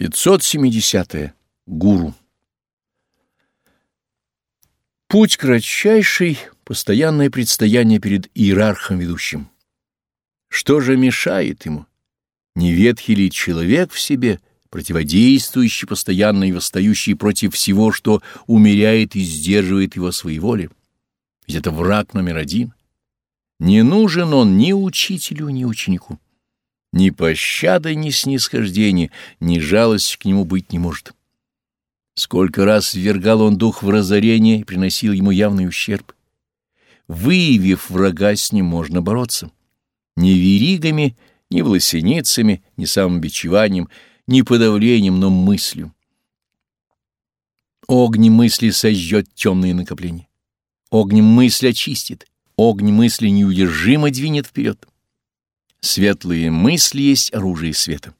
570. -е. Гуру. Путь кратчайший — постоянное предстояние перед иерархом ведущим. Что же мешает ему? Не ветхий ли человек в себе, противодействующий постоянно и восстающий против всего, что умеряет и сдерживает его своеволие? Ведь это враг номер один. Не нужен он ни учителю, ни ученику. Ни пощады, ни снисхождения, ни жалости к нему быть не может. Сколько раз ввергал он дух в разорение и приносил ему явный ущерб. Выявив врага, с ним можно бороться. Ни веригами, ни власеницами, ни самобичеванием, ни подавлением, но мыслью. Огнем мысли сожжет темные накопления. Огнем мысль очистит. Огонь мысли неудержимо двинет вперед. Светлые мысли есть оружие света.